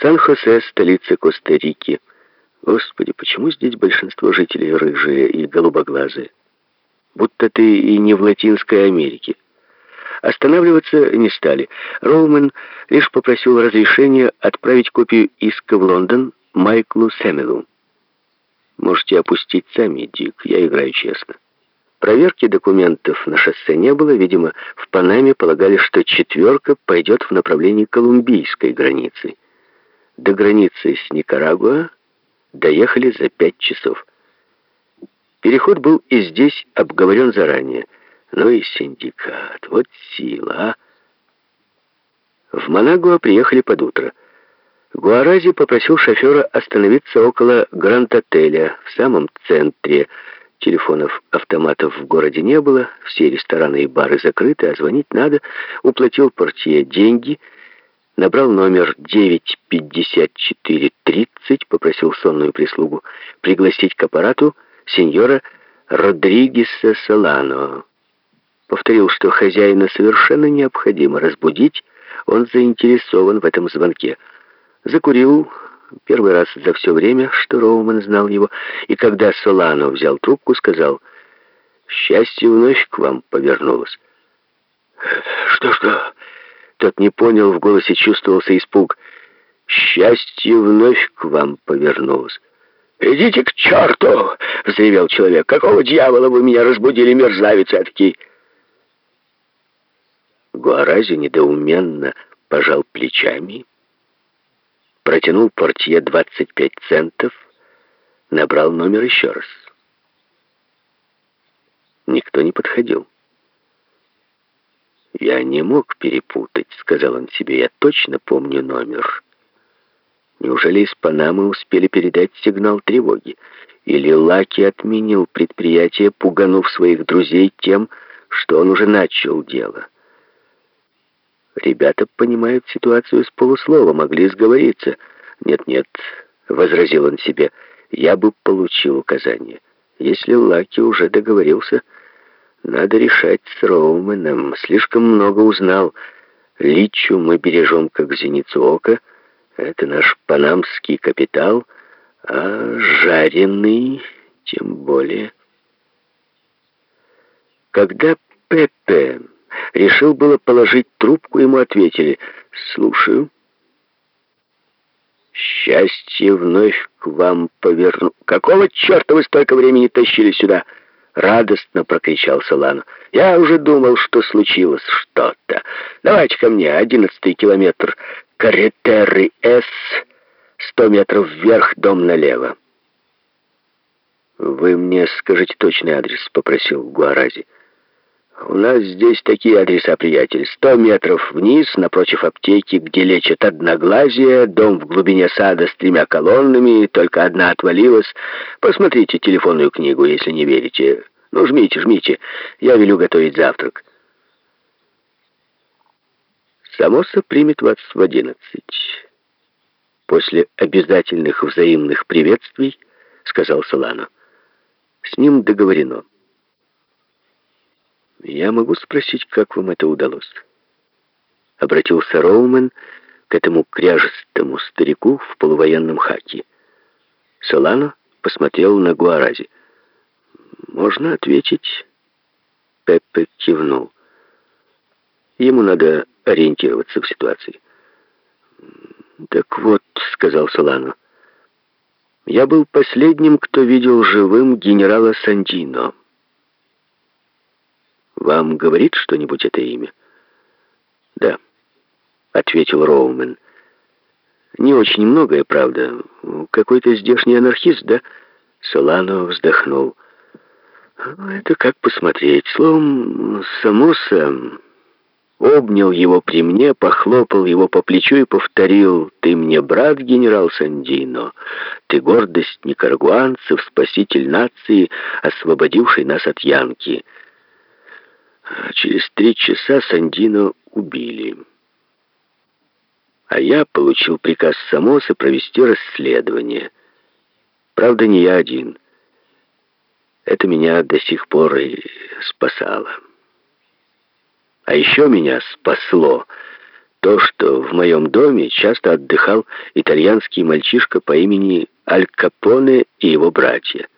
Сан-Хосе, столице Коста-Рики. Господи, почему здесь большинство жителей рыжие и голубоглазые? Будто ты и не в Латинской Америке. Останавливаться не стали. Роумен лишь попросил разрешения отправить копию иска в Лондон Майклу Сэмилу. Можете опустить сами, Дик, я играю честно. Проверки документов на шоссе не было. Видимо, в Панаме полагали, что четверка пойдет в направлении колумбийской границы. До границы с Никарагуа доехали за пять часов. Переход был и здесь обговорен заранее. Ну и синдикат, вот сила, а. В Манагуа приехали под утро. Гуарази попросил шофера остановиться около Гранд-отеля в самом центре. Телефонов, автоматов в городе не было, все рестораны и бары закрыты, а звонить надо. Уплатил портье деньги, набрал номер 95430, попросил сонную прислугу пригласить к аппарату сеньора Родригеса Солано. Повторил, что хозяина совершенно необходимо разбудить, он заинтересован в этом звонке. Закурил первый раз за все время, что Роуман знал его, и когда Солано взял трубку, сказал, «Счастье вновь к вам повернулось». Тот не понял, в голосе чувствовался испуг. «Счастье вновь к вам повернулось». «Идите к черту!» — взревел человек. «Какого дьявола вы меня разбудили, мерзавец эдакий?» Гуарази недоуменно пожал плечами протянул портье 25 центов, набрал номер еще раз. Никто не подходил. «Я не мог перепутать», — сказал он себе, — «я точно помню номер». Неужели из Панамы успели передать сигнал тревоги? Или Лаки отменил предприятие, пуганув своих друзей тем, что он уже начал дело? Ребята понимают ситуацию с полуслова, могли сговориться. «Нет-нет», — возразил он себе, — «я бы получил указание. Если Лаки уже договорился, надо решать с Роуменом. Слишком много узнал. Личу мы бережем как зеницу ока. Это наш панамский капитал, а жареный тем более». Когда Пепе Решил было положить трубку, ему ответили «Слушаю». «Счастье вновь к вам поверну...» «Какого черта вы столько времени тащили сюда?» Радостно прокричал Солану. «Я уже думал, что случилось что-то. Давайте ко мне, одиннадцатый километр, Каретеры С, сто метров вверх, дом налево». «Вы мне скажите точный адрес», — попросил Гуарази. «У нас здесь такие адреса, приятель. Сто метров вниз, напротив аптеки, где лечат одноглазие, дом в глубине сада с тремя колоннами, только одна отвалилась. Посмотрите телефонную книгу, если не верите. Ну, жмите, жмите. Я велю готовить завтрак». Самоса примет вас в одиннадцать. После обязательных взаимных приветствий, сказал Солано. С ним договорено. «Я могу спросить, как вам это удалось?» Обратился Роумен к этому кряжестому старику в полувоенном хаке. Солано посмотрел на Гуарази. «Можно ответить?» Пеппе кивнул. Ему надо ориентироваться в ситуации. «Так вот», — сказал Солано, — «я был последним, кто видел живым генерала Сандино». Вам говорит что-нибудь это имя? Да, ответил Роумен. Не очень многое, правда. Какой-то здешний анархист, да? Солано вздохнул. Это как посмотреть. Словом, Самоса обнял его при мне, похлопал его по плечу и повторил, «Ты мне брат, генерал Сандино, ты гордость никарагуанцев, спаситель нации, освободивший нас от Янки». А через три часа Сандино убили. А я получил приказ Самоса провести расследование. Правда, не я один. Это меня до сих пор и спасало. А еще меня спасло то, что в моем доме часто отдыхал итальянский мальчишка по имени Аль Капоне и его братья.